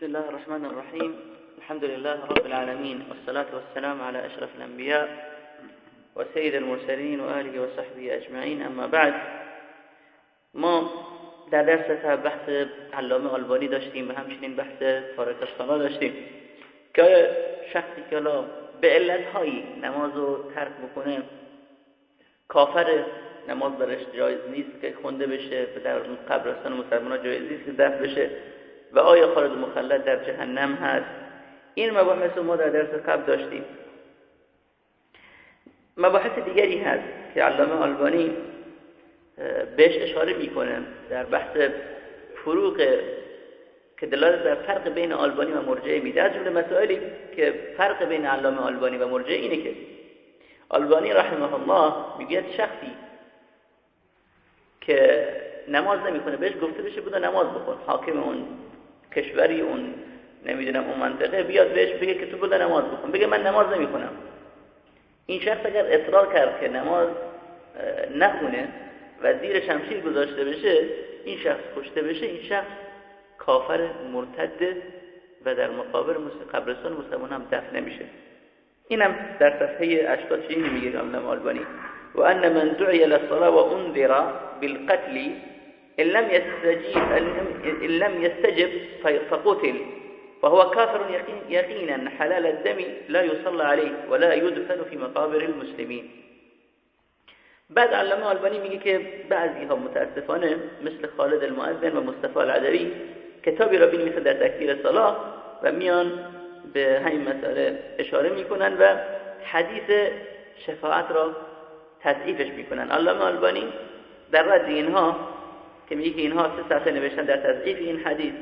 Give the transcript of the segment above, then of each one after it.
بسم الله الرحمن الرحيم الحمد لله رب العالمين والصلاة والسلام على أشرف الأنبياء وسيد المرسلين وآله وصحبه أجمعين أما بعد ما در درس بحث علامه آلبانی داشتیم و همچنین بحث تارک الصلاة داشتیم که شخصی که به علتهایی نماز رو ترک بکنه کافر نماز برش جایز نیست که خونده بشه در قبرستان مسلمان ها جایز نیست که دفت بشه و آیا خالد مخلد در جهنم هست؟ این مباحث ما در درس قبل داشتیم. مباحث دیگری هست که علامه آلبانی بهش اشاره می‌کنه در بحث فروق که دلالت بر فرق بین آلبانی و مرجعه میده. از جمله مسائلی که فرق بین علامه آلبانی و مرجعه اینه که آلبانی رحمه الله میگه شخصی که نماز نمی‌کنه بهش گفته بشه بوده نماز بکن حاکم اون کشوری اون نمی‌دونم اون منطقه بیاد بهش بگه که تو بوده نماز بکن بگه من نماز نمی‌کنم این شخص اگر اصرار کرد که نماز نخونه و زیر شمشیر گذاشته بشه این شخص کشته بشه این شخص کافر مرتد و در مقابل قبرستان مسلمان هم دفن نمیشه. اینم در صفحه 80 چی میگه امام البانی و ان من دعی للصلاه و بالقتل إن لم يستجيب إن لم يستجب فقتل. وهو كافر يقينا حلال الدم لا يصلى عليه ولا يدفن في مقابر المسلمين. بعد علامه آلبانی میگه که بعضی متاسفانه مثل خالد المؤذن و مصطفی العدوی کتابی را بنویسن در تکفیر صلاح و میان به همین مسئله اشاره میکنن و حدیث شفاعت را تضعیفش میکنن. علامه آلبانی در رد اینها که میگه که اینها سه صفحه نوشتن در تضعیف این حدیث.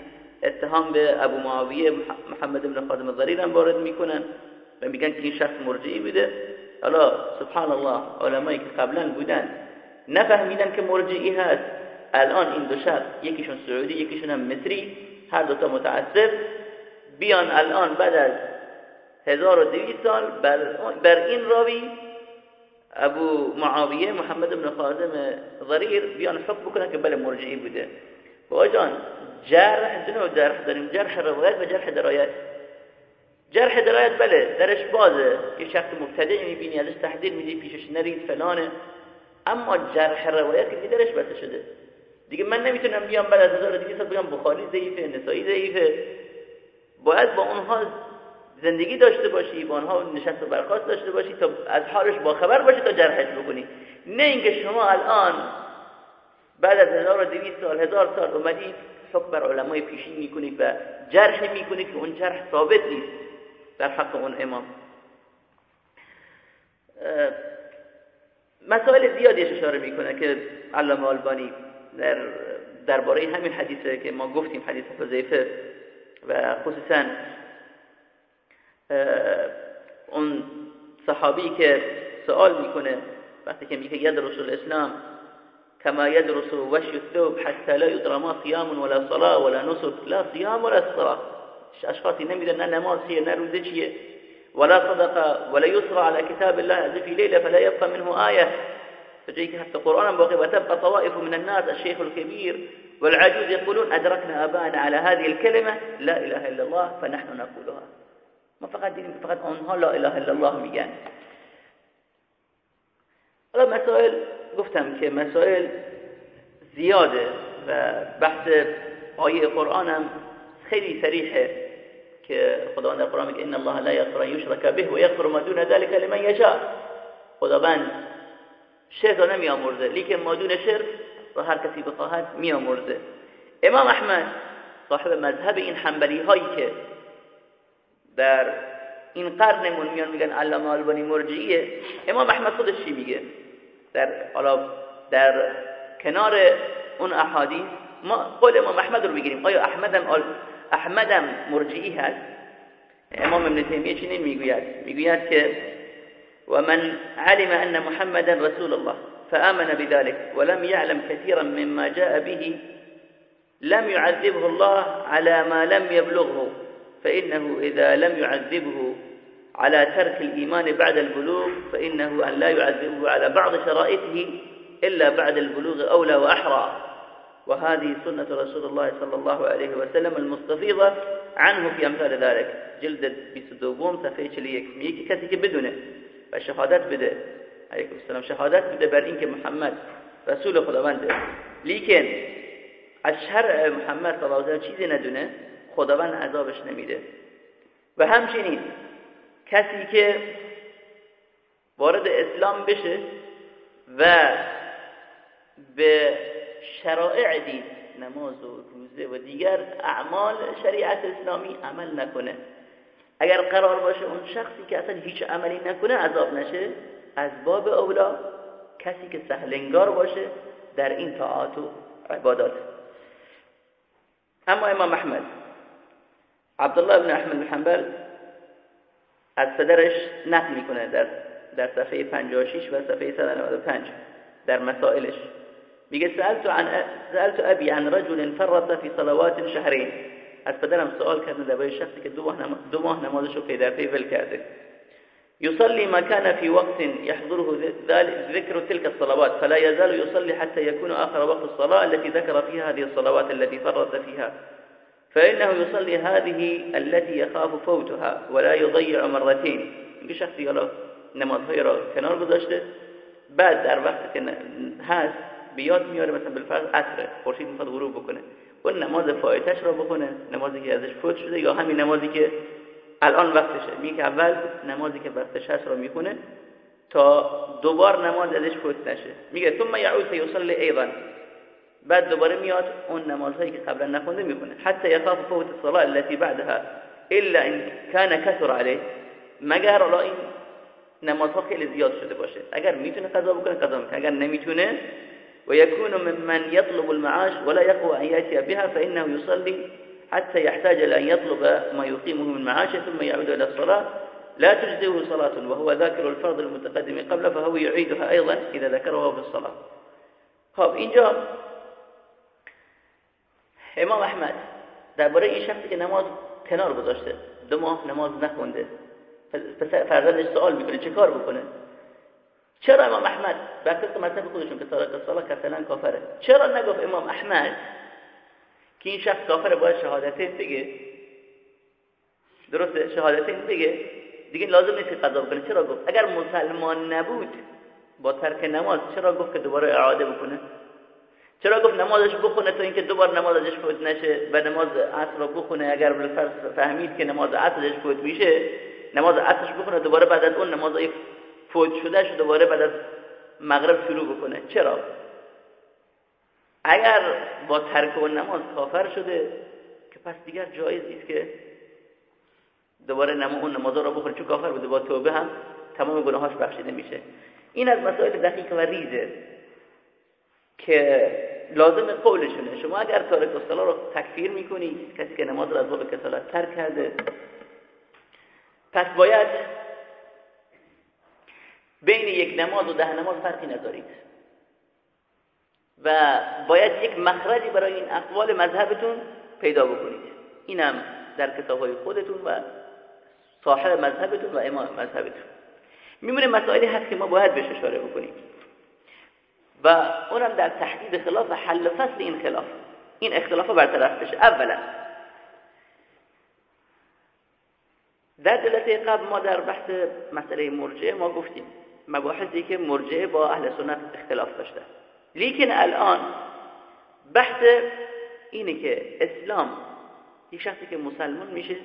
اتهام به ابو معاویه محمد بن خادم الضریر هم وارد می‌کنن و میگن که این شخص مرجعی بوده. حالا سبحان الله علمایی که قبلا بودن نفهمیدن که مرجعی هست. الان این دو شخص یکیشون سعودی یکیشون هم مصری هر دوتا متعصب. بیان الان بعد از 1200 سال بر این راوی ابو معاویه محمد بن خازم ضریر بیان حکم بکنن که بله مرجعی بوده با جان جرح دنو جرح داریم جرح روایت و جرح درایت جرح درایت بله درش بازه یه شخص مبتدع می‌بینی ازش تحذیر میدی پیشش نرید فلانه اما جرح روایت که درش بسته شده دیگه من نمی‌تونم بیام بعد از 1200 بگم بخاری ضعیفه نسائی ضعیفه باید با اونها زندگی داشته باشی با اونها نشست و برخواست داشته باشی تا از حالش با خبر باشی تا جرحش بکنی. نه اینکه شما الان بعد از 1200 سال هزار سال اومدید حکم بر علمای پیشین می‌کنید و جرح می‌کنید که اون جرح ثابت نیست در حق اون امام. مسائل زیادی اشاره می‌کنه که علامه آلبانی در درباره همین حدیثه که ما گفتیم حدیث حذیفه و خصوصا اون صحابی که سوال میکنه وقتی که میگه ید رسول اسلام كما يدرس وشي الثوب حتى لا يدرى ما صيام ولا صلاة ولا نسك لا صيام ولا صلاة. اشخاصی نمیدن نه نماز چیه نه روزه چیه. ولا صدقة ولا يسرى على كتاب الله في ليلة فلا يبقى منه آية فجيك حتى قرآن باقي وتبقى طوائف من الناس الشيخ الكبير والعجوز يقولون أدركنا آباءنا على هذه الكلمة لا إله إلا الله فنحن نقولها ما فقط دیدیم فقط آنها لا اله الا الله میگن. حالا مسائل گفتم که مسائل زیاده و بحث آیه قرآن هم خیلی صریحه که خداوند قرآن میگه ان الله لا یغفر ان یشرک به و یغفر ما دون ذلك لمن یشاء. خداوند شرک را نمیآمرزه لیکن ما دون شرک را هر کسی بخواهد میآمرزه. امام احمد صاحب مذهب این حنبلی هایی که در این قرنمون میان میگن علامه آلبانی مرجعیه. امام احمد خودش چی میگه؟ در حالا در کنار اون احادیث ما قول امام احمد رو بگیریم. آیا احمدم آل احمدم مرجعی هست؟ امام ابن تیمیه چی می‌گوید می‌گوید که ومن علم ان محمدا رسول الله فآمن بذلك ولم يعلم كثيرا مما جاء به لم يعذبه الله على ما لم يبلغه. فإنه إذا لم يعذبه على ترك الإيمان بعد البلوغ فإنه أن لا يعذبه على بعض شرائطه إلا بعد البلوغ أولى وأحرى. وهذه سنة رسول الله صلى الله عليه وسلم المستفيضة عنه في أمثال ذلك. جلد 22 صفحه 41 میگه کسی که بدونه. و شهادت بده. علیکم السلام. شهادت بده بر اینکه محمد. رسول خداونده لیکن از شرع محمد صلی الله علیه و چیزی ندونه؟ خداوند عذابش نمیده. و همچنین کسی که وارد اسلام بشه و به شرائع دین نماز و روزه و دیگر اعمال شریعت اسلامی عمل نکنه. اگر قرار باشه اون شخصی که اصلا هیچ عملی نکنه عذاب نشه از باب اولا کسی که سهلنگار باشه در این طاعات و عبادات. اما امام احمد عبدالله بن احمد حنبل از پدرش نقل می‌کنه در در صفحه 56 و صفحه 195 در مسائلش. میگه سألت عن سألت ابي عن رجل فرط في صلوات شهرين. از پدرم سوال کردن درباره شخصی که دو ماه نماز دو ماه نمازش رو پی در پی ول کرده. يصلي ما كان في وقت يحضره ذكر تلك الصلوات. فلا يزال يصلي حتى يكون آخر وقت الصلاة التي ذكر فيها هذه الصلوات التي فرط فيها فإنه يصلي هذه التي يخاف فوتها ولا يضيع مرتين. میگه شخصی حالا نمازهای را کنار گذاشته بعد در وقت که هست بیاد میاره مثلا بالفرض عصر خورشید می‌خواد غروب بکنه اون نماز فایتش را بکنه نمازی که ازش فوت شده یا همین نمازی که الان وقتشه. میگه اول نمازی که وقتش هست را می‌خونه تا دوبار نماز ازش فوت نشه. میگه ثم یعود فیصلی ایضا. بعد دوباره میاد اون نمازهایی که قبلا نخونده میخونه. حتی یخاف فوت الصلاه التي بعدها الا ان كان كثر عليه. مگر الان این نمازها خیلی زیاد شده باشه. اگر میتونه قضا بکنه قضا میکنه. اگر نمیتونه ويكون ممن يطلب المعاش ولا يقوى أن يأتي بها فإنه يصلي حتى يحتاج إلى أن يطلب ما يقيمه من معاشه ثم يعود إلى الصلاة. لا تجزئه صلاة وهو ذاكر الفرض المتقدم قبل فهو يعيدها أيضا إذا ذكره في الصلاة. خب اینجا امام احمد درباره این شخصی که نماز کنار گذاشته دو ماه نماز نخونده فرزندش سوال می‌کنه چه کار بکنه چرا امام احمد بر طبق مذهب خودشون که تارک الصلاه کسلا کافره چرا نگفت امام احمد که این شخص کافره باید شهادتین بگه درسته شهادتین بگه دیگه لازم نیست قضا بکنه چرا گفت اگر مسلمان نبود با ترک نماز چرا گفت که دوباره اعاده بکنه چرا گفت نمازش بخونه؟ تا اینکه دوبار نماز ازش فوت نشه و نماز عصر رو بخونه اگر فهمید که نماز عصرش فوت میشه نماز عصرش بخونه دوباره بعد از اون نمازای فوت شده دوباره بعد از مغرب شروع بکنه. چرا؟ اگر با ترک و نماز کافر شده که پس دیگر جایز نیست که دوباره نماز اون نماز رو بخوره چون کافر بوده با توبه هم تمام گناهاش بخشیده میشه. این از مسائل دقیق و ریزه. که لازم قولشونه. شما اگر تارک الصلاه رو تکفیر می‌کنی کسی که نماز رو از باب کسالت ترک کرده پس باید بین یک نماز و ده نماز فرقی نذارید و باید یک مخرجی برای این اقوال مذهبتون پیدا بکنید. اینم در کتاب های خودتون و صاحب مذهبتون و امام مذهبتون. میمونه مسائلی هست که ما باید بهش اشاره بکنیم. و اونم در تحدید خلاف و حل فصل این خلاف. این اختلاف برطرف بشه. اولا در جلسه قبل ما در بحث مسئله مرجعه ما گفتیم مباحثی که مرجعه با اهل سنت اختلاف داشته. لیکن الان بحث اینه که اسلام یک شخصی که مسلمان میشه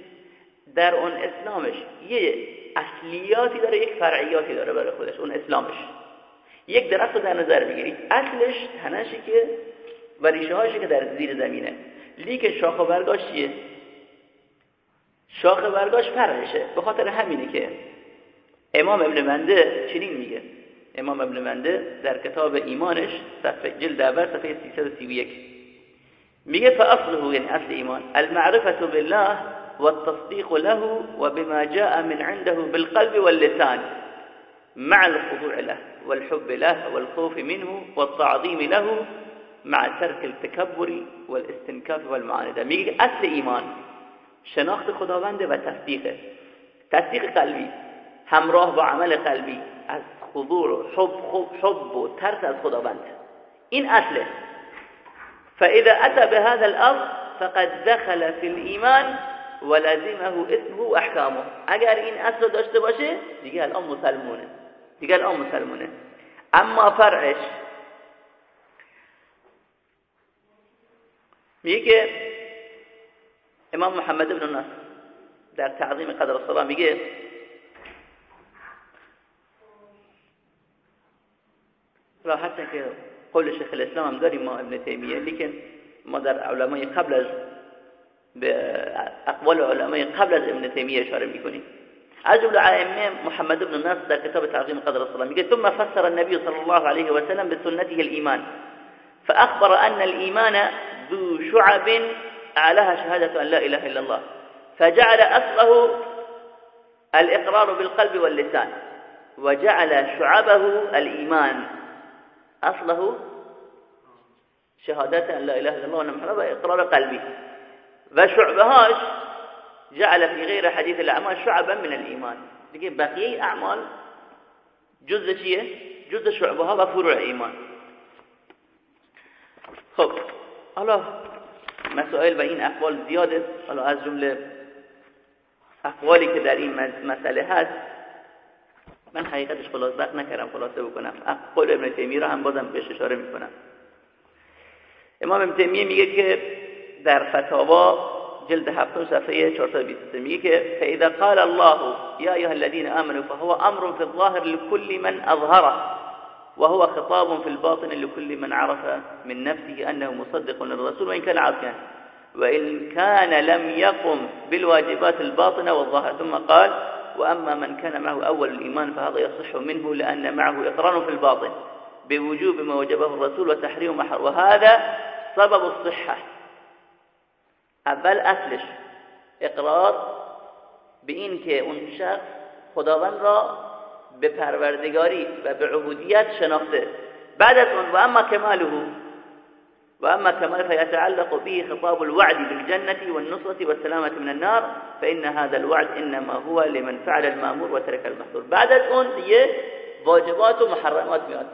در اون اسلامش یه اصلیاتی داره یک فرعیاتی داره برای خودش اون اسلامش. یک درخت رو در نظر بگیرید اصلش تنشی که و ریشه که در زیر زمینه. لیکن شاخ و برگاش چیه؟ شاخ و برگاش فرعشه به خاطر همینه که امام ابن منده چنین میگه. امام ابن منده در کتاب ایمانش صفحه جلد اول صفحه 331 میگه فاصله یعنی اصل ایمان. المعرفه بالله والتصديق له وبما جاء من عنده بالقلب واللسان مع الخضوع له والحب له والخوف منه والتعظيم له مع ترك التكبر والاستنكاف والمعانده میگه اصل ایمان. شناخت خداونده و تصدیقه تصدیق قلبی. همراه با عمل قلبی. از خضوع حب, حب, حب و ترس از خداوند. این اصله. فإذا أتى بهذا الأصل فقد دخل في الإيمان ولزمه اسمه و احکامه اگر این اصل داشته باشه دیگه الان مسلمونه. دیگه الان مسلمونه اما فرعش میگه امام محمد بن نصر در تعظیم قدر الصلاة میگه را حتی که قول شیخ الاسلام هم داریم ما ابن تیمیه لیکن ما در علمای قبل از به اقوال علمای قبل از ابن تیمیه اشاره می‌کنیم. از جمله ائمه محمد بن نصر در کتاب تعظیم قدر الصلاة. ثم فسر النبي صلى الله عليه وسلم بسنته الإيمان. فأخبر أن الإيمان ذو شعب أعلاها شهادة أن لا إله إلا الله. فجعل أصله الإقرار بالقلب واللسان. وجعل شعبه الإيمان. أصله شهادة أن لا إله إلا الله وأن محمد إقرار قلبي وشعبهاش جعل في غير حديث الأعمال شعبا من الإيمان. لكن بقية أعمال جزء چیه؟ جزء شعبها و فروع ایمان خب حالا مسائل و این اقوال زیاده. حالا از جمله اقوالی که در این مسئله هست. من حقیقتش خلاصه نکردم خلاصه بکنم. اقوال ابن تیمیه را هم بازم بهش اشاره می‌کنم. امام ابن تیمیه میگه که در فتاوا جلد هفتم صفحه 423 میگه که فإذا قال الله يا أيها الذين آمنوا فهو أمر في الظاهر لكل من أظهره وهو خطاب في الباطن لكل من عرف من نفسه أنه مصدق للرسول وإن كان عاصيا وإن كان لم يقم بالواجبات الباطنة والظاهرة ثم قال وأما من كان معه أول الإيمان فهذا يصح منه لأن معه إقرار في الباطن بوجوب ما وجبه الرسول وتحريم ما وهذا سبب الصحة. اول اصلش اقرار به این که اون شخص خداوند را به پروردگاری و به عبودیت شناخته. بعد از اون و اما کماله و اما كمال فيتعلق به خطاب الوعد بالجنة والنصرة والسلامة من النار فإن هذا الوعد إنما هو لمن فعل المامور وترك المحظور. بعد از اون دیگه واجبات و محرمات میاد.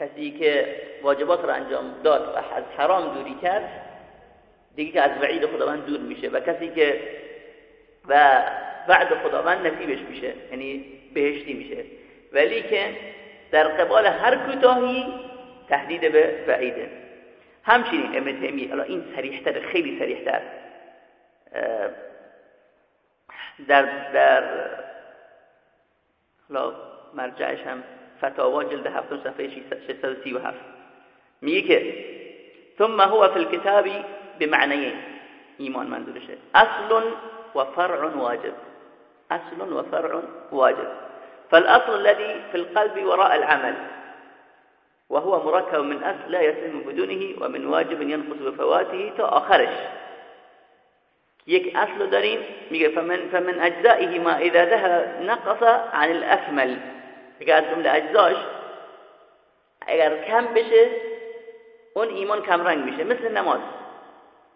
کسی که واجبات را انجام داد و از حرام دوری کرد دیگه که از وعید خداوند دور میشه و کسی که و بعد خداوند نصیبش میشه یعنی بهشتی میشه. ولی که در قبال هر کوتاهی تهدید به وعیده. همچنین ابن تیمیه الان این سریحتر خیلی سریحتر در در حالا مرجعش هم فتاوا جلد هفتم صفحه 637 میگه که ثم هو في الكتاب بمعنيين. ایمان منظورشه أصل و فرع واجب. أصل و فرع واجب. فالأصل الذي في القلب وراء العمل وهو مركب من أصل لا يتم بدونه ومن واجب ينقص بفواته تا آخرش. یک أصل داریم میگه فمن, فمن اجزائه ما إذا ذهب نقص عن الأكمل. از جمله أجزاش اگر کم بشه اون ایمان کم رنگ میشه. مثل نماز.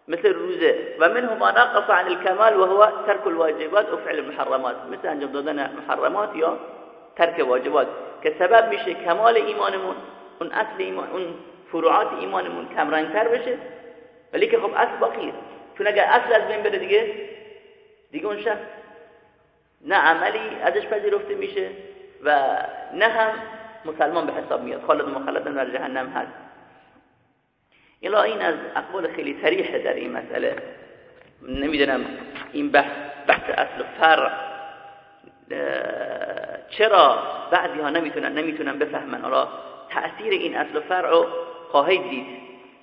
مثل روزه و منه ما نقص عن الكمال وهو ترك الواجبات و فعل المحرمات. مثل انجام دادن محرمات یا ترک واجبات. که سبب میشه کمال ایمانمون اون اصل ایمان اون فروعات ایمانمون کم رنگتر بشه. ولی که خب اصل باقیه چون اگر اصل از بین بره دیگه دیگه اون شخص نه عملی ازش پذیرفته میشه و نه هم مسلمان به حساب میاد. خالد مخلدن در جهنم هست. الا این از اقوال خیلی صریحه در این مسئله. نمی‌دونم این بحث بحث اصل فرع چرا بعضی ها نمی‌تونن نمی‌تونن بفهمن. حالا تأثیر این اصل فرع رو خواهید دید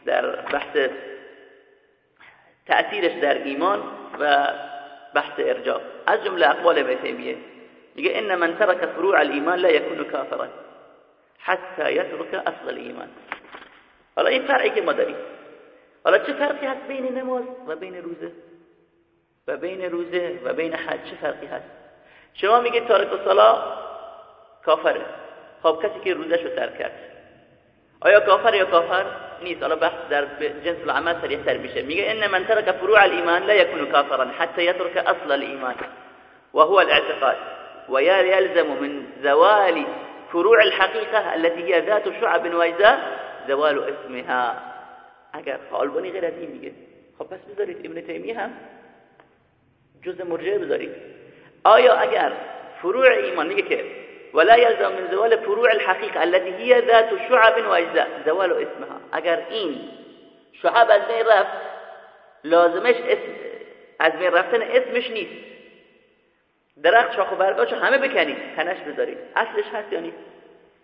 در بحث تأثیرش در ایمان و بحث ارجاع. از جمله اقوال ابن میگه ان من ترک فروع الايمان لا يكون كافرا حتى يترك اصل الايمان حالا این فرعی که ما داریم. حالا چه فرقی هست بین نماز و بین روزه؟ و بین روزه و بین حج چه فرقی هست؟ شما میگید تارک الصلاه کافره. خب کسی که روزش رو ترک کرد. آیا کافر یا کافر؟ نیست. حالا بحث در جنس العمل سریع میشه. میگه ان من ترك فروع الايمان لا يكون كافرا حتى يترك اصل الايمان وهو الاعتقاد. ويلزم من زوال فروع الحقيقة التي هي ذات شعب واجزاء زوال اسمها. اگر آلبانی غیر از این میگه. خب پس بذارید ابن تیمیه هم جز مرجعه بذارید. آیا اگر فروع ایمان میگه که ولا يلزم من زوال فروع الحقيقة التي هي ذات شعب واجزاء زوال اسمها. اگر این شعب از بین رفت لازمش اسم از بین رفتن اسمش نیست. درخت شاخ و برگاشو همه بکنید. تنش بذارید. اصلش هست یا نیست؟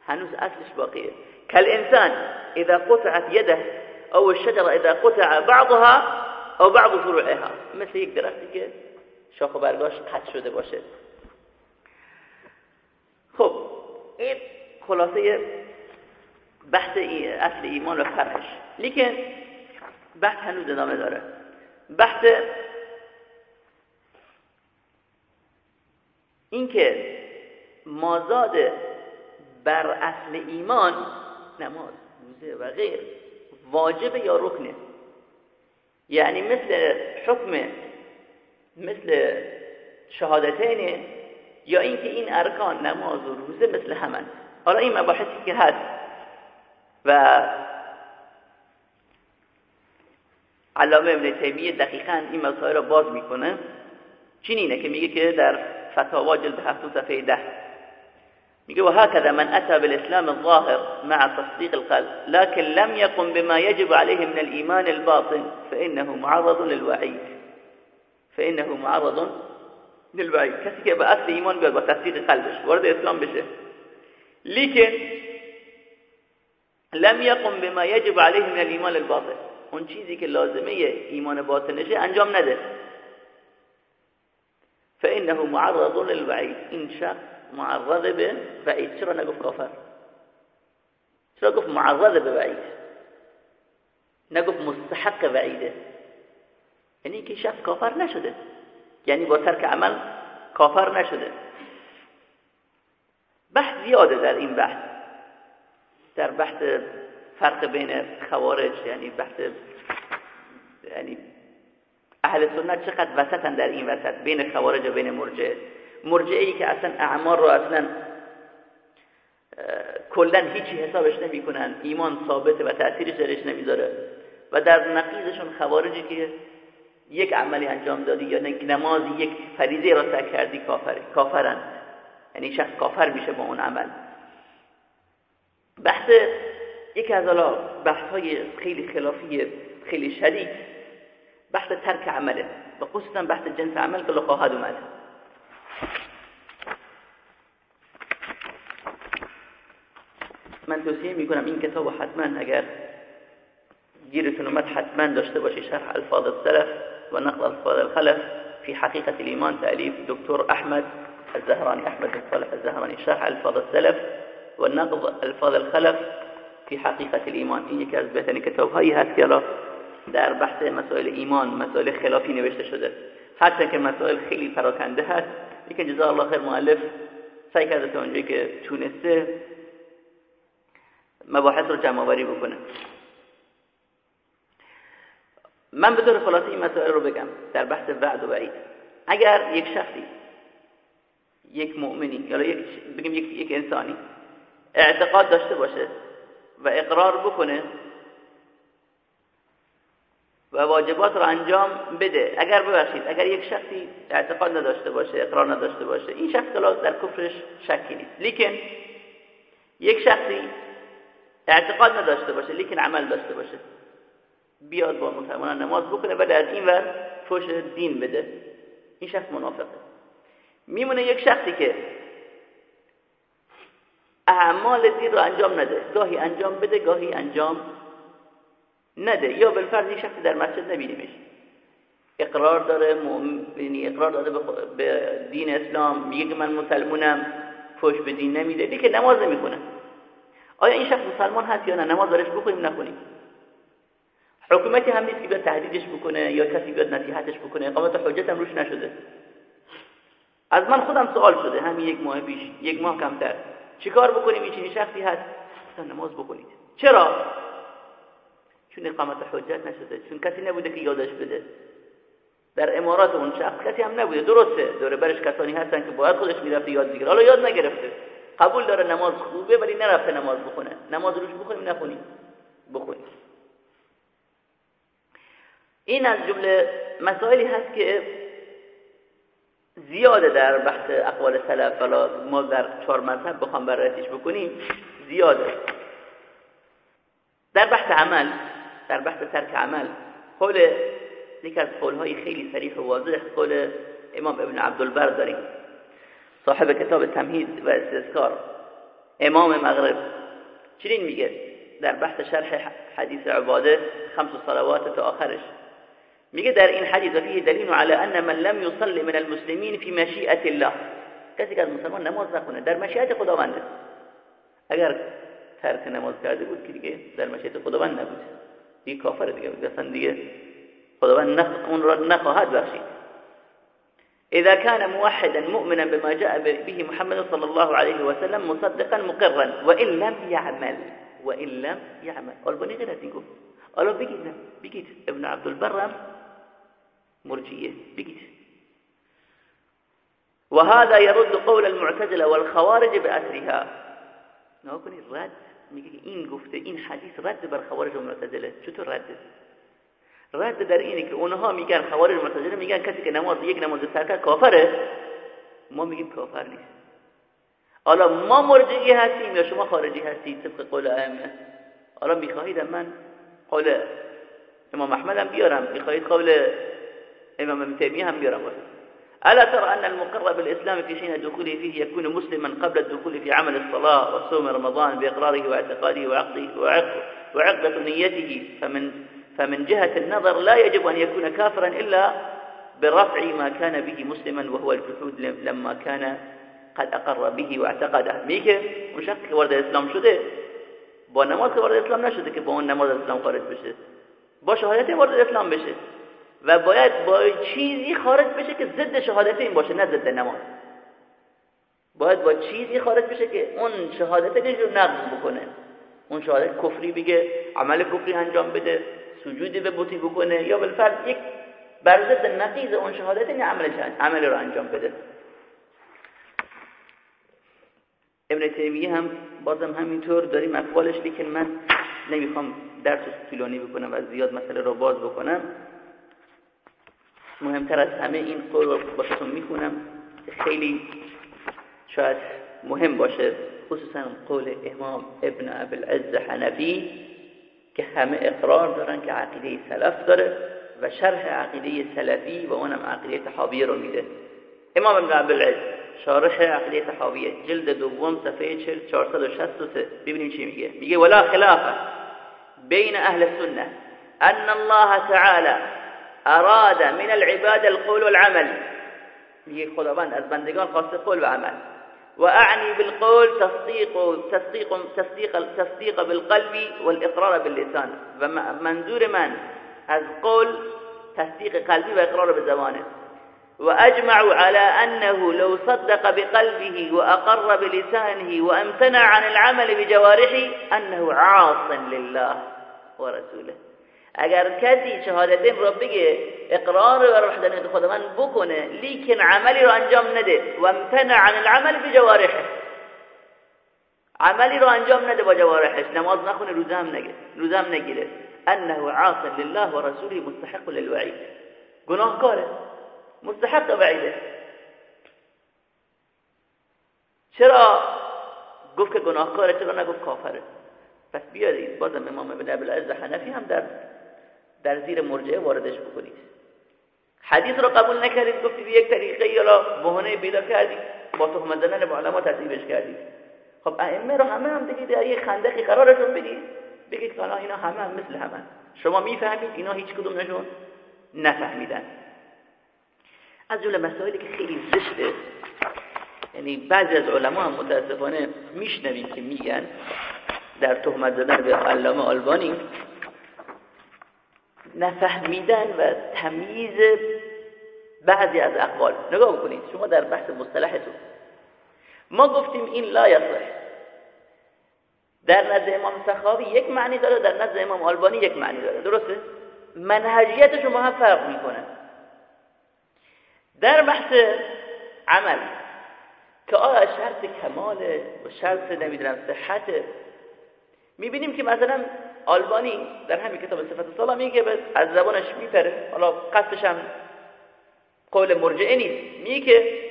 هنوز اصلش باقیه. کل انسان اذا قطعت يده او الشجره اذا قطع بعضها او بعض فروعها مثل یک درختی که شاخ و شده باشه. خب این خلاصه بحث اصل ایمان و فرقش لیکن بحث هنوز ادامه داره. بحث اینکه مازاد بر اصل ایمان نماز روزه و غیر. واجب یا رکنه یعنی مثل حکم مثل شهادتین یا اینکه این ارکان نماز و روزه مثل همن حالا این مباحثی که هست و علامه ابن تیمیه دقیقا این مسائل را باز می‌کنه. چین اینه که میگه که در فتاوا جلد هفتون صفحه ده. میگه وهكذا من أتى بالإسلام الظاهر مع تصديق القلب لكن لم يقم بما يجب عليه من الإيمان الباطن فإنه معرض للوعيد. فإنه معرض للوعيد. کسی که به اصل ایمان بیاد با تصدیق قلبش وارد اسلام بشه لیکن لم يقم بما يجب عليه من الإيمان الباطن. اون چیزی که لازمه ایمان باطنشه أنجام نده فإنه معرض للوعید این شخص معرض به وعید چرا نگفت کافر؟ چرا گفت معرض به وعید نگفت مستحق وعیده یعنی که شخص کافر نشده. یعنی با ترک عمل کافر نشده. بحث زیاده در این بحث. در بحث فرق بین خوارج یعنی بحث یعنی اهل سنت چقدر وسطن در این وسط بین خوارج و بین مرجعه مرجعه ای که اصلا اعمال رو اصلا کلا هیچی حسابش نمی‌کنن. ایمان ثابته و تأثیرش درش نمی‌ذاره. و در نقیزشون خوارجی که یک عملی انجام دادی یا نمازی یک فریضه را ترک کردی کافر کافرن. یعنی شخص کافر میشه با اون عمل. بحث یکی از حالا بحث های خیلی خلافی خیلی شدید بحث ترک عمله. و خصوصا بحث جنس عمل که خواهد اومد من توصیه میکنم این کتاب حتما اگر گیرتون اومد حتما داشته باشی شرح الفاظ السلف و نقل الفاظ الخلف في حقيقة الإيمان تأليف دكتور أحمد الزهراني أحمد بن الزهراني شرح الفاظ السلف والنقض الفاظ الخلف في حقیقت الایمان. این یکی از بهترین کتاب هایی هست که در بحث مسائل ایمان مسائل خلافی نوشته هرچند که مسائل خیلی پراکنده هست لیکن جزا الله خیر مؤلف سعی کرده تا اونجایی که تونسته مباحث رو جمع آوری بکنه. من به طور خلاصه این مسائل رو بگم در بحث وعد و وعید. اگر یک شخصی یک مؤمنی یا یک بگیم یک, یک انسانی اعتقاد داشته باشه و اقرار بکنه و واجبات رو انجام بده. اگر ببخشید اگر یک شخصی اعتقاد نداشته باشه اقرار نداشته باشه این شخص کلا در کفرش شکی نیست. لیکن یک شخصی اعتقاد نداشته باشه لیکن عمل داشته باشه بیاد با مسلمانان نماز بکنه و در این ور فوش دین بده. این شخص منافقه. میمونه یک شخصی که اعمال دین رو انجام نده. گاهی انجام بده گاهی انجام نده. یا بالفرض یک شخصی در مسجد نبینیمش. اقرار داره مؤمنی اقرار داره به دین اسلام. میگه که من مسلمونم. پشت به دین نمیده. دیگه نماز نمی‌کنه آیا این شخص مسلمان هست یا نه؟ نماز دارش بکنیم نکنیم حکومتی هم نیست که بیاد تهدیدش بکنه یا کسی بیاد نصیحتش بکنه. اقامت حجت هم روش نشده. از من خودم سوال شده. همین یک ماه پیش. یک ماه کمتر. چیکار بکنیم؟ این چنین شخصی هست. نماز بکنید چرا؟ چون اقامت حجت نشده چون کسی نبوده که یادش بده. در امارات اون شخص کسی هم نبوده درسته. دوره برش کسانی هستن که باید خودش می‌رفته یاد بگیره. حالا یاد نگرفته. قبول داره نماز خوبه ولی نرفته نماز بخونه. نماز روش بخونیم نخونیم. بخونیم. این از جمله مسائلی هست که زیاده در بحث اقوال سلف. ولا ما در چهار مذهب بخوام بررسیش بکنیم. زیاده. در بحث عمل در بحث ترک عمل. قول یک از قولهای خیلی صریح و واضح قول امام ابن عبدالبر داریم. صاحب کتاب تمهید و استذکار. امام مغرب چنین میگه در بحث شرح حدیث عباده خمس صلوات تا آخرش. میگه در این حدیث و فیه دلیل على ان من لم يصلي من المسلمین في مشیئت الله. کسی که از مسلمان نماز نکنه در مشیئت خداونده. اگر ترک نماز کرده بود که دیگه در مشیئت خداوند نبود. دیگه کافر دیگه أصلا دیگه خداوند اون را نخواهد بخشید إذا كان موحدا مؤمنا بما جاء به محمد صلى الله عليه وسلم مصدقا مقرا وإن لم يعمل وإن لم يعمل. الباني غير گفت حالا بگید بگید ابن عبدالبرم مرجئه بگید وهذا يرد قول المعتزلة والخوارج بأسرها. نکنید رد میگه این گفته این حدیث رد بر خوارج و معتزله. چطور رد؟ رد در اینه که اونها میگن خوارج معتزله میگن کسی که نماز یک نماز ترک کافره. ما میگیم کافر نیست. حالا ما مرجعی هستیم یا شما خارجی هستید؟ طبق قول ائمه. حالا می‌خواهید من قول امام احمد هم بیارم. می‌خواهید قول امام تیمیه هم بیارم. ألا ترى أن المقر بالإسلام في حين دخوله فيه يكون مسلما قبل الدخول في عمل الصلاة وصوم رمضان بإقراره واعتقاده وعقده وعقدة نيته فمن فمن جهة النظر لا يجب أن يكون كافرا إلا برفع ما كان به مسلما وهو الجحود لما كان قد أقر به واعتقده میگه اون شخص که وارد اسلام شده؟ با نماز که وارد اسلام نشده که با اون نماز اسلام خارج بشه. با شهادت وارد بشه. و باید با چیزی خارج بشه که ضد شهادت این باشه نه ضد نماز. باید با چیزی خارج بشه که اون شهادت رو نقض بکنه. اون شهادت کفری بگه عمل کفری انجام بده سجودی به بوتی بکنه یا بالفرد یک بر ضد نقیض اون شهادت این عمل عمل رو انجام بده. ابن تیمیه هم بازم همینطور داریم اقوالش لیکن من نمی‌خوام درس طولانی بکنم و زیاد مسئله رو باز بکنم. مهمتر از همه این قول رو می‌خونم. خیلی شاید مهم باشه خصوصا قول امام ابن عبدالعز حنفی که همه اقرار دارن که عقیده سلف داره و شرح عقیده سلفی و اونم عقیده تحاویه رو میده. امام ابن عبدالعز شارح عقیده تحاویه جلد دوم صفحه 463 ببینیم چی میگه. میگه ولا خلاف بین اهل السنه ان الله تعالى أراد من العباد القول والعمل. میگه خداوند از بندگان خواسته قول و عمل. وأعني بالقول تصديق تصديق تصديق تصديق بالقلب والإقرار باللسان. ومنظور من؟ از قول تصديق قلبي وإقرار بالزبانه وأجمعوا على أنه لو صدق بقلبه وأقر بلسانه وأمتنع عن العمل بجوارحه أنه عاص لله ورسوله. اگر کسی شهادتین را بگه اقرار بر وحدانیت خداوند بکنه لیکن عملی رو انجام نده و امتنع عن العمل بجوارحه. عملی رو انجام نده با جوارحش. نماز نخونه روزه هم نگه روزه هم نگیره. انه عاص لله و رسوله مستحق للوعید. گناهکاره. مستحق وعیده. چرا گفت که گناهکاره چرا نگفت کافره؟ پس بیارید بازم امام ابن عبدالعز حنفی هم در در زیر مرجعه واردش بکنید. حدیث رو قبول نکردید گفتید یک طریقه یا بهانه پیدا کردید با تهمت زدن به علما تضعیفش کردید خب ائمه رو همه هم دیگه در یک خندقی قرارشون بدید بگید که اینا همه هم مثل همه شما می‌فهمید اینا هیچ کدومشون نفهمیدن. از جمله مسائلی که خیلی زشته یعنی بعضی از علما هم متاسفانه میشنویم که میگن در تهمت زدن به علامه آلبانی نفهمیدن و تمیز بعضی از اقوال. نگاه بکنید شما در بحث مصطلحتون. ما گفتیم این لا یصح در نزد امام سخاوی یک معنی داره در نزد امام آلبانی یک معنی داره. درسته؟ منهجیت شما هم فرق می‌کنه. در بحث عمل که آیا شرط کماله و شرط نمی‌دونم صحته می‌بینیم که مثلا آلبانی در همین کتاب صفت صلاح میگه از زبانش میپره. حالا قصدش هم قول مرجعه نیست. میگه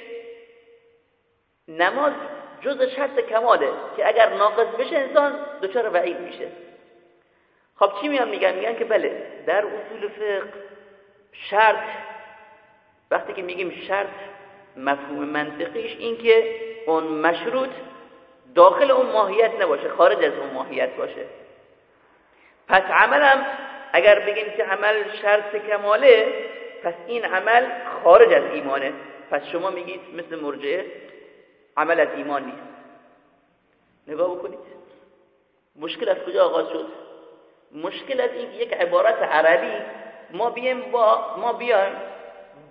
نماز جز شرط کماله که اگر ناقص بشه انسان دچار وعید میشه. خب چی میان میگن؟ میگن که بله در اصول فقه شرط وقتی که میگیم شرط مفهوم منطقیش این که اون مشروط داخل اون ماهیت نباشه خارج از اون ماهیت باشه. پس عملم اگر بگیم که عمل شرط کماله پس این عمل خارج از ایمانه. پس شما میگید مثل مرجعه عمل از ایمان نیست. نگاه بکنید. مشکل از کجا آغاز شد؟ مشکل از این یک عبارت عربی ما بیایم با ما بیایم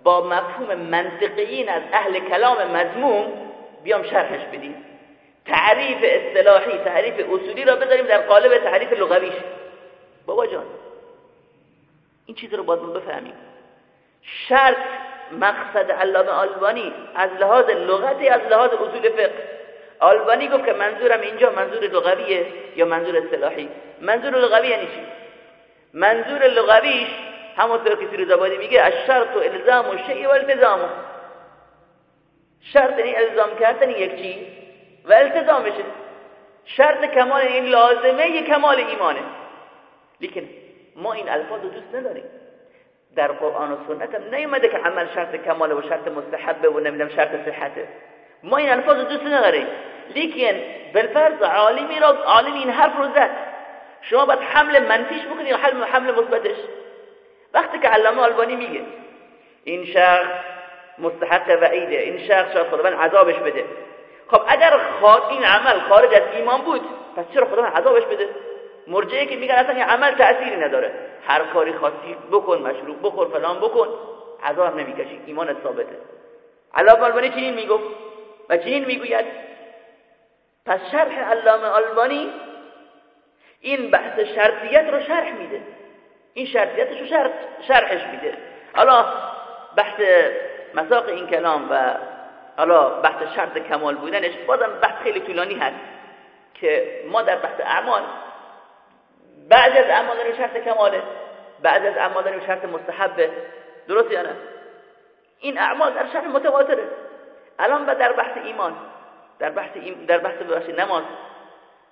با مفهوم منطقیین از اهل کلام مضموم بیام شرحش بدیم. تعریف اصطلاحی تعریف اصولی را بذاریم در قالب تعریف لغویش. بابا جان این چیز رو باید بفهمیم. شرط مقصد علامه آلبانی از لحاظ لغتی از لحاظ اصول فقه. آلبانی گفت که منظورم اینجا منظور لغویه یا منظور اصطلاحی؟ منظور لغوی یعنی چی؟ منظور لغویش همونطور که فیروزآبادی میگه از شرط و الزام و شیء و التزام شرط یعنی الزام کردن یک چیز و التزامشه. شرط کمال این یعنی لازمه کمال ایمانه. لیکن ما این الفاظ رو دوست نداریم. در قرآن و سنت هم نیومده که عمل شرط کمال و شرط مستحبه و نمی‌دونم شرط صحته. ما این الفاظ دوست نداریم. لیکن بالفرض عالمی را عالمی این حرف رو زد. شما باید حمل منفیش بکنی یا حمل حمل مثبتش. وقتی که علامه آلبانی میگه این شخص مستحق وعیده این شخص شاید خداوند عذابش بده؟ خب اگر این عمل خارج از ایمان بود پس چرا خداوند عذابش بده؟ مرجعه که میگن اصلا این عمل تأثیری نداره. هر کاری خاصی بکن مشروب بخور فلان بکن. عذاب نمی‌کشی ایمان ثابته. علامه آلبانی چنین می‌گفت و چنین می‌گوید. پس شرح علامه آلبانی این بحث شرطیت رو شرح میده. این شرطیتش رو شرح شرحش میده. حالا بحث مساق این کلام و حالا بحث شرط کمال بودنش بازم بحث خیلی طولانی هست که ما در بحث اعمال بعضی از اعمال داریم شرط کماله بعضی از اعمال داریم شرط مستحبه. درست یا نه؟ این اعمال در شرط متواتره. الان در بحث ایمان در بحث در بحث بحث نماز.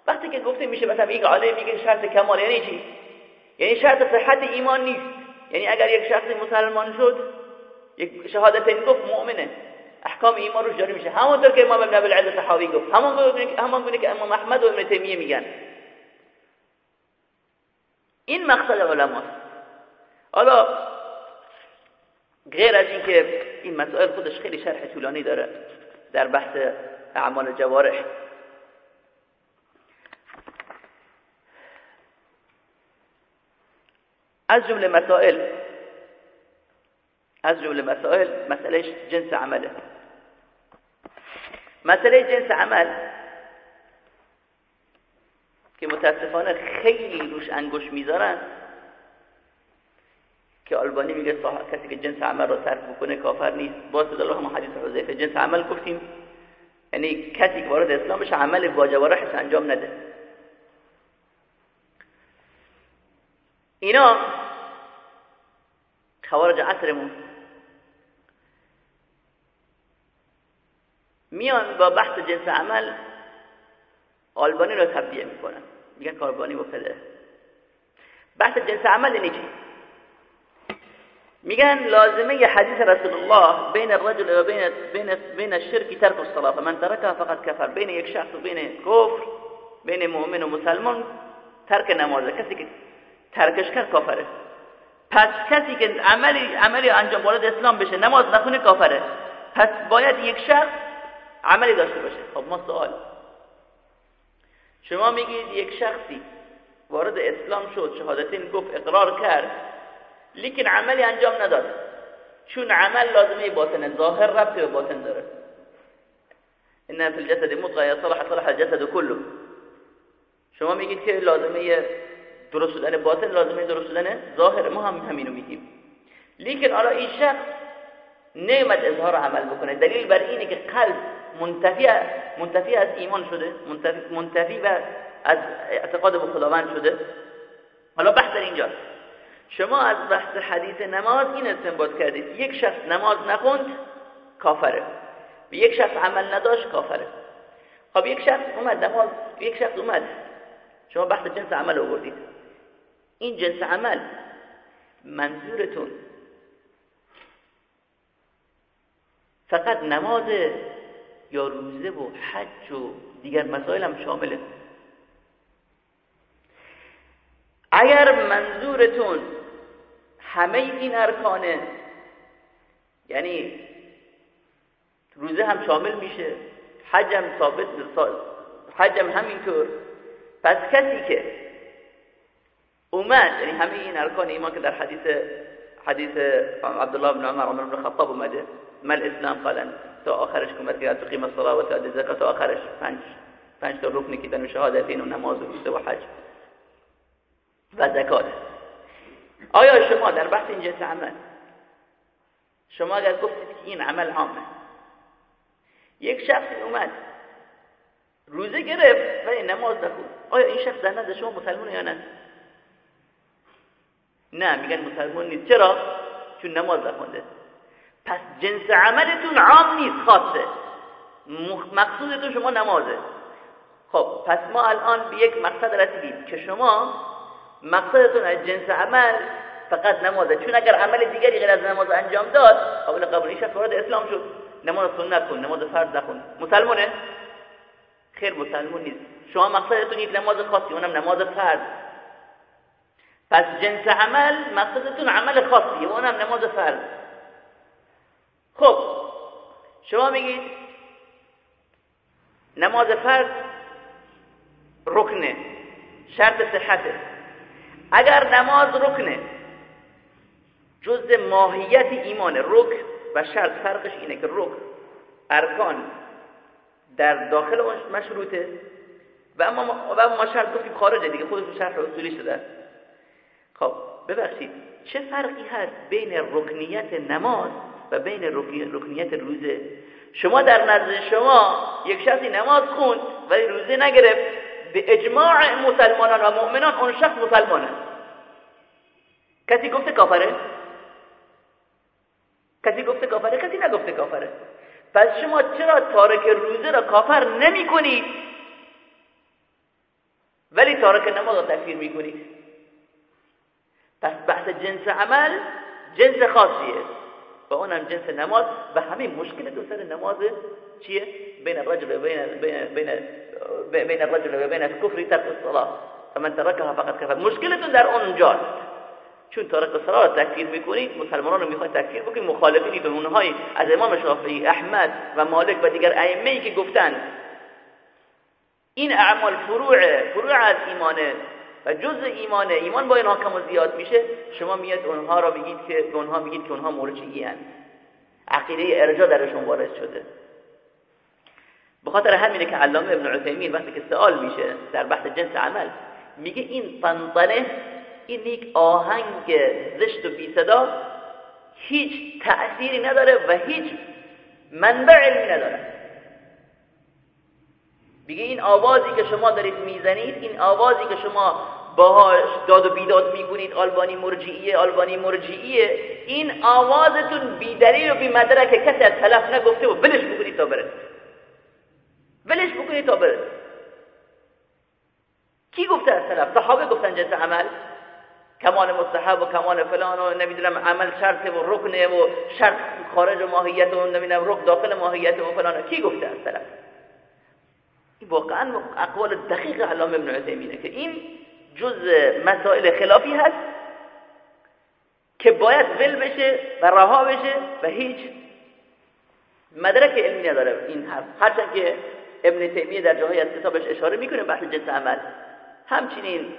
وقتی که گفته میشه مثلا یک عالم میگه شرط کمال یعنی چی؟ یعنی شرط صحت ایمان نیست. یعنی اگر یک شخص مسلمان شد یک شهادتین گفت مؤمنه. احکام ایمان روش جاری میشه. همونطور که امام ابن ابی صحابی گفت. همون همون که امام احمد و ابن تیمیه میگن. این مقصد علماست حالا غیر از اینکه این مسائل خودش خیلی شرح طولانی داره در بحث اعمال جوارح. از جمله مسائل از جمله مسائل مسئله جنس عمله. مسئله جنس عمل که متاسفانه خیلی روش انگوش می‌ذارن که آلبانی میگه کسی که جنس عمل را ترک بکنه کافر نیست. باز الله ما حدیث حذیفه جنس عمل گفتیم. یعنی کسی که وارد اسلام بشه عمل با جوارحش انجام نده. اینا خوارج عصرمون میان با بحث جنس عمل آلبانی را تبدیه می‌کنن. میگن که آلبانی مبتده بحث جنس عمل چی میگن لازمه ی حدیث رسول الله بین الرجل و بین بین بین الشرك ترک الصلاه فمن ترکها فقط کفر. بین یک شخص و بین کفر بین مؤمن و مسلمان ترک نمازه. کسی که ترکش کرد کافره. پس کسی که عملی عملی انجام وارد اسلام بشه نماز نخونه کافره. پس باید یک شخص عملی داشته باشه. خب ما سوال. شما میگید یک شخصی وارد اسلام شد شهادتین گفت اقرار کرد لیکن عملی انجام نداد. چون عمل لازمه باطن ظاهر ربط به باطن داره. ان فی الجسد مضغه صلح صلح الجسد كله. شما میگید که لازمه درست شدن باطن لازمه درست شدن ظاهر. ما هم همینو میگیم. لیکن حالا این شخص نعمت اظهار عمل بکنه. دلیل بر اینه که قلب منتفی منتفی از ایمان شده. منتفی, و از اعتقاد به خداوند شده. حالا بحث در اینجاست شما از بحث حدیث نماز این استنباط کردید. یک شخص نماز نخوند کافره. به یک شخص عمل نداشت کافره. خب یک شخص اومد نماز یک شخص اومد. شما بحث جنس عمل آوردید. این جنس عمل منظورتون فقط نماز یا روزه و حج و دیگر مسائل هم شامله. اگر منظورتون همه این ارکانه یعنی روزه هم شامل میشه حجم ثابت حجم همینطور پس کسی که اومد یعنی همه این ارکان ایمان که در حدیث حدیث عبدالله بن عمر عمر بن خطاب اومده مل اسلام قالن تا آخرش کمت که تقیم الصلاه و تؤدي الزکات تا آخرش پنج پنج تا رکنی که در شهادتین و نماز و روزه و حج و زکات. آیا شما در بحث این جنس عمل شما اگر گفتید که این عمل عامه یک شخص اومد روزه گرفت ولی نماز نخوند آیا این شخص در نزد شما مسلمانه یا نه؟ نه میگن مسلمان نیست. چرا؟ چون نماز نخونده. پس جنس عملتون عام نیست خاصه. مقصودتون شما نمازه. خب پس ما الان به یک مقصد رسیدیم که شما مقصدتون از جنس عمل فقط نمازه. چون اگر عمل دیگری غیر از نماز انجام داد قابل قبول این شخص وارد اسلام شد. نماز سنت کن نماز فرض نکن. مسلمانه؟ خیر مسلمان نیست. شما مقصدتون یک نماز خاصی اونم نماز فرض. پس جنس عمل مقصدتون عمل خاصی اونم نماز فرض. خب شما میگید نماز فرض رکنه شرط صحته. اگر نماز رکنه جز ماهیت ایمان رکن و شرط فرقش اینه که رکن ارکان در داخل مشروطه و اما ما شرط گفتیم خارجه دیگه خودتون شرط اصولی شده. خب ببخشید چه فرقی هست بین رکنیت نماز و بین رکنیت روزه. شما در نزد شما یک شخصی نماز خوند ولی روزه نگرفت. به اجماع مسلمانان و مؤمنان اون شخص مسلمانه. کسی گفته کافره؟ کسی گفته کافره؟ کسی نگفته کافره. پس شما چرا تارک روزه را کافر نمی کنید ولی تارک نماز را تکفیر می کنید پس بحث جنس عمل جنس خاصیه. و اونم جنس نماز و همین مشکل دو سر نماز چیه؟ بین الرجل و بین بین بین بین الرجل و بین الكفر ترک الصلاه فمن ترکها فقط کفر. مشکلتون در اونجاست چون تارک الصلاه را تکفیر می‌کنید مسلمانان رو می‌خواید تکفیر بکنید مخالفینید اونهایی. از امام شافعی احمد و مالک و دیگر ائمه ای که گفتن این اعمال فروع فروع از ایمانه. و جز ایمانه ایمان با اینها کم و زیاد میشه شما میاد اونها را بگید که اونها میگید که اونها مرجعی هستند. عقیده ارجا درشون وارد شده. به خاطر همینه که علامه ابن عثیمین وقتی که سوال میشه در بحث جنس عمل میگه این طنطنه این یک آهنگ زشت و بی صدا هیچ تأثیری نداره و هیچ منبع علمی نداره. میگه این آوازی که شما دارید می‌زنید این آوازی که شما باهاش داد و بیداد می‌کنید آلبانی مرجعیه آلبانی مرجعیه این آوازتون بیدلیل و بیمدره که کسی از تلف نگفته و بلش بکنید تا برد بلش بکنید تا برد کی گفته از تلف صحابه گفتن جنس عمل. کمال مستحب و کمال فلان و نمی‌دونم عمل شرط و رکنه و شرط خارج و ماهیت و نمی‌دونم رکن داخل ماهیت و فلان. کی گفته از این واقعا اقوال دقیق علامه ابن عثیمینه که این جز مسائل خلافی هست که باید ول بشه و رها بشه و هیچ مدرک علمی نداره این حرف. هرچند که ابن تیمیه در جاهای از کتابش اشاره می‌کنه بحث جنس عمل. همچنین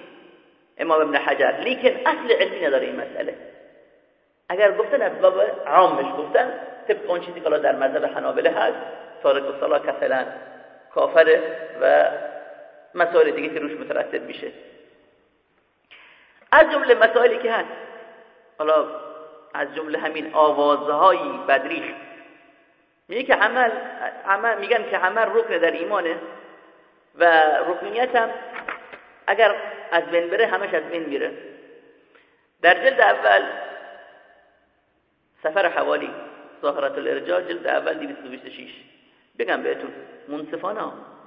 امام ابن حجر لیکن اصل علمی نداره این مسئله. اگر گفتن از باب عامش گفتن طبق اون چیزی که در مذهب حنابله هست تارک الصلاه کسلا. کافره و مسائل دیگه که روش مترتب میشه. از جمله مسائلی که هست حالا از جمله همین آوازهای بدریخ میگه که عمل, عمل میگن که عمل رکن در ایمانه و رکنیت هم اگر از بین بره همش از بین میره. در جلد اول سفر حوالی ظاهرت الارجاع جلد اول 226 بگم بهتون منصفانه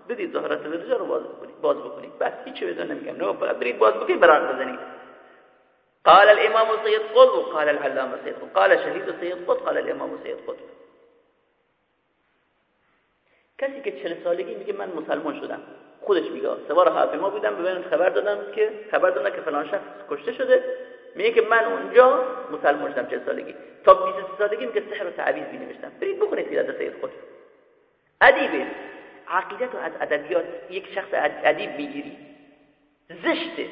بدید ظاهرت الارجاع رو باز بکنید باز بکنید. بس هیچ بدون نمیگم. نه فقط برید باز بکنید بران بزنید. قال الامام سید قطب قال العلامه سید قطب قال شهید سید قطب قال الامام سید قطب. کسی که چل سالگی میگه من مسلمان شدم. خودش میگه سوار هواپیما بودم به خبر دادم که خبر دادن که فلان شخص کشته شده. میگه که من اونجا مسلمان شدم چه سالگی. تا 23 سالگی میگه سحر و تعویذ بینوشتم برید بکنید سیرت سید خود ادیبه عقیدت از ادبیات یک شخص ادیب می‌گیری. زشته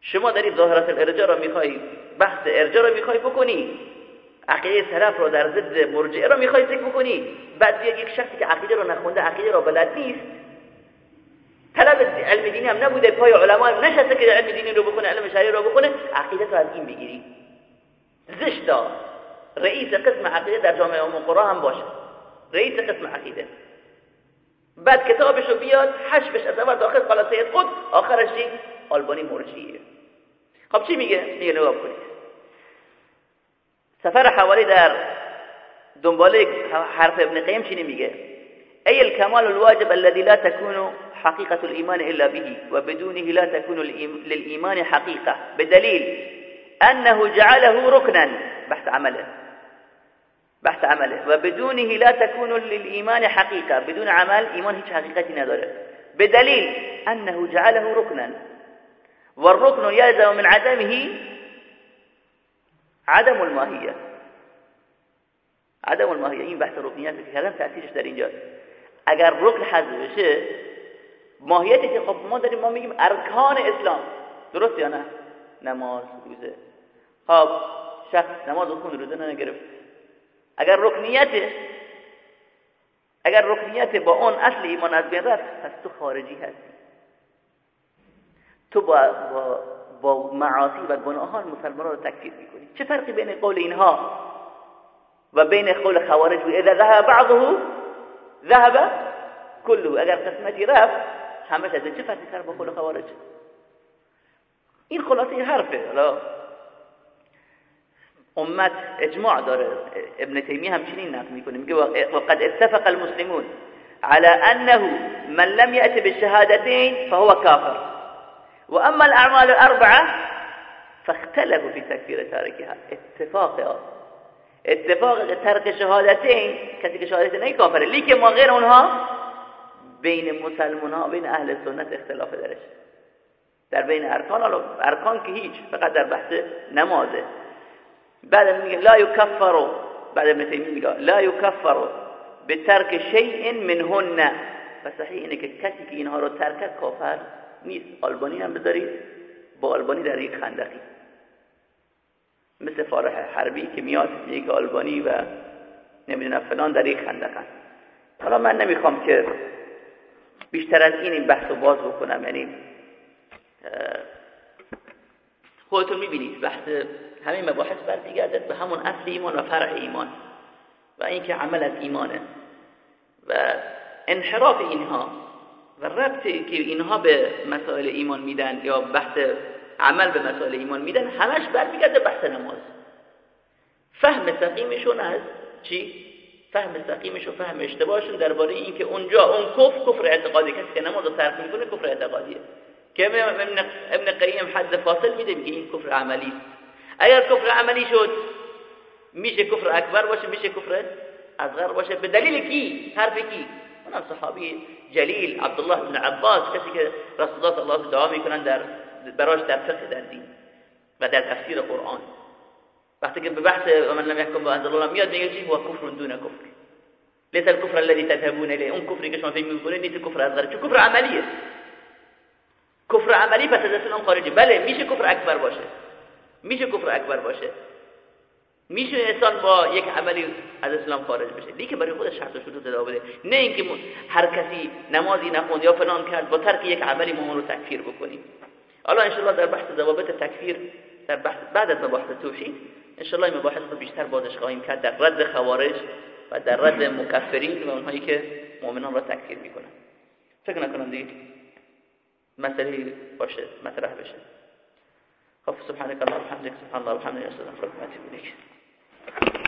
شما داری ظاهرت الارجاء را می‌خوای بحث ارجاء را می‌خوای بکنی. عقیده سلف رو در ضد مرجعه را می‌خوای ذکر بکنی. بعد یک شخصی که عقیده رو نخونده عقیده رو بلد نیست. طلب علم دینی هم نبوده پای علما هم نشسته که علم دینی رو بکنه علم شرعی رو بکنه. عقیده رو از این بگیری زشتا. رئیس قسم عقیده در جامعه ام قرا هم باشه. رئیس قسم عقیده بعد کتابش رو بیاد حشبش از اول داخل قال سید خود آخرش چی آلبانی مرجیه خب چی میگه میگه نگاه کنید سفر حوالی در. دنباله حرف ابن قیم چی میگه ای الكمال الواجب الذي لا تكون حقيقة الإيمان إلا به وبدونه لا تكون للإيمان حقيقة. بدليل أنه جعله ركنا بحث عمله. بحث عمله. وبدونه لا تكون للإيمان حقيقة. بدون عمل إيمان هيك حقيقة نداره. بدليل أنه جعله ركنا والركن يلزم من عدمه عدم الماهية عدم الماهیه. این بحث رکنیت که کردم تأثیرش در اینجاست. اگر رکن حذف بشه ماهیتی که خب ما داریم ما میگیم ارکان اسلام. درست یا نه؟ نماز روزه. خب شخص نماز و خون روزه نگرفت اگر رکنیت اگر رکنیت با اون اصل ایمان از بین رفت پس تو خارجی هستی. تو با, با, با معاصی و گناهان مسلمان رو تکفیر می‌کنی. چه فرقی بین قول اینها و بین قول خوارج؟ و اذا ذهب بعضه ذهب كله اگر قسمتی رفت همش از چه فرقی سر با قول خوارج؟ این خلاصه حرفه. حالا امت اجماع داره. ابن تیمیه همچنین نقل می‌کنه. میگه وقد اتفق المسلمون على انه من لم يأت بالشهادتين فهو كافر واما الاعمال الاربعه فاختلفوا في تكفير تاركها اتفاق اتفاق ترک شهادتین کسی که شهادت نه کافره. لیکن ما غیر اونها بین مسلمان ها بین اهل سنت اختلاف درش. در بین ارکان ارکان که هیچ فقط در بحث نمازه بعد میگه لا یکفر بعد ابن تیمیه میگه لا یکفر به ترک شیء منهن. و صحیح اینه که کسی رو ترک کافر نیست. آلبانی هم بذارید. با آلبانی در یک خندقی. مثل فارح حربی که میاد یک آلبانی و نمی‌دونم فلان در یک خندقن حالا من نمی‌خوام که بیشتر از این این بحث رو باز بکنم. یعنی خودتون می‌بینید بحث همین مباحث برمیگردد به همون اصل ایمان و فرع ایمان. و اینکه عمل از ایمانه. و انحراف اینها و ربطی که اینها به مسائل ایمان میدن یا بحث عمل به مسائل ایمان میدن همش برمیگرده بحث نماز. فهم سقیمشون از چی؟ فهم سقیمش و فهم اشتباهشون درباره اینکه اونجا اون کفر کفر اعتقادی. کسی که نماز رو ترک می‌کنه کفر اعتقادیه. که ابن, قیم حد فاصل میده میگه این کفر عملی اگر کفر عملی شد میشه کفر اکبر باشه میشه کفر اصغر باشه. به دلیل کی؟ حرف کی؟ اونم صحابی جلیل عبدالله بن عباس کسی که رسول الله صلی الله دعا می‌کنن در براش در فقه در دین و در تفسیر قرآن. وقتی که به بحث من لم يحكم بأنزل الله میاد میگه چی؟ هو کفر دون کفر. ليس الكفر الذي تذهبون اليه اون کفری که شما فکر می‌کنید نیست کفر اصغر چون کفر عملیه. کفر عملی پس از اسلام خارجی بله میشه کفر اکبر باشه. میشه کفر اکبر باشه. میشه انسان با یک عملی از اسلام خارج بشه. لیکن برای خودش شرط و شروط داده بده. نه اینکه هر کسی نمازی نخوند یا فلان کرد با ترک یک عملی ما رو تکفیر بکنیم. حالا انشالله در بحث ضوابط تکفیر در بحث بعد از مباحث توحید انشالله این مباحث رو بیشتر بازش خواهیم کرد در رد خوارج و در رد مکفرین و اونهایی که مؤمنان را تکفیر می‌کنن. فکر نکنم دیگه مسئله باشه مطرح بشه. خب سبحانك اللهم وبحمدك سبحان الله وبحمده أستغفرك وأتوب إليك